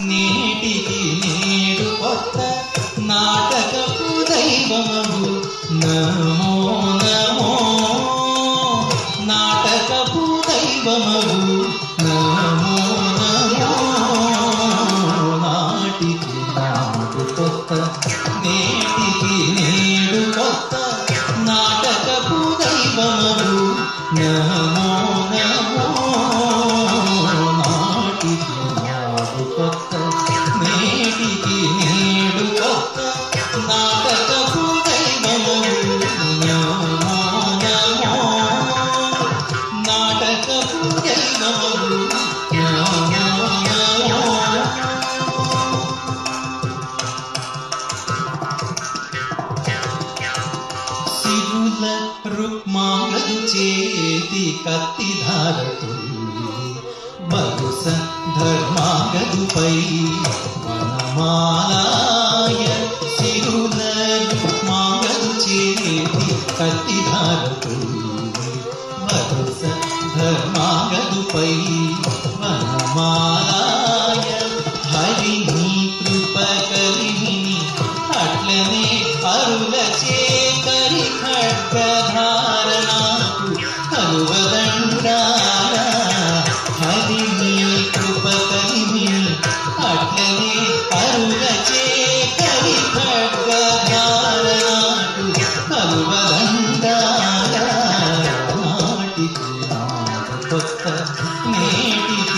నేటికి నేడు కొత్త నాటకపు దైవము నమో నమో. నాటకపు దైవము నమో సిరుల రుక్మాంగదు చేతి కత్తిధారతు బలుస ధర్మాగదుపై way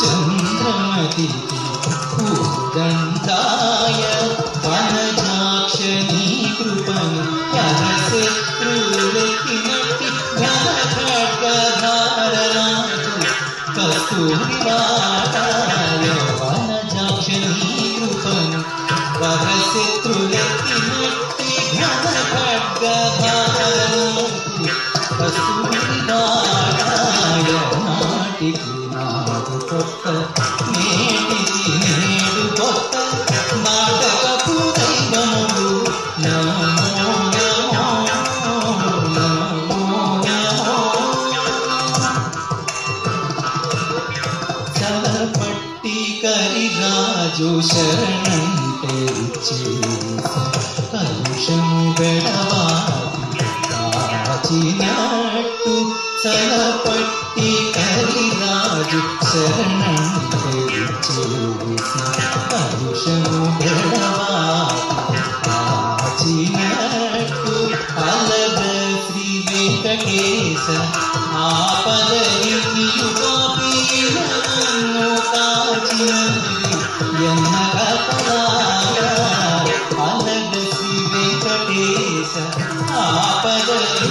चन्द्राति गन्धाय वनजाक्षणी कृपं यदसे क्रूलकिमपि गमधारणातु कस्तूरिवाताय वनजाक्षणी कृपं वदसे क्रूलकिमपि गमधारणातु కొత్త నేటికి నేడు కొత్త నాటకపు దైవములు. నమో చలపట్టి కరిరాజు శరణంటే ശരണം അലഗ ശ്രീ വെങ്കടേശ ആപദരി അലഗ ശ്രീ വെങ്കടേശ ആപദരി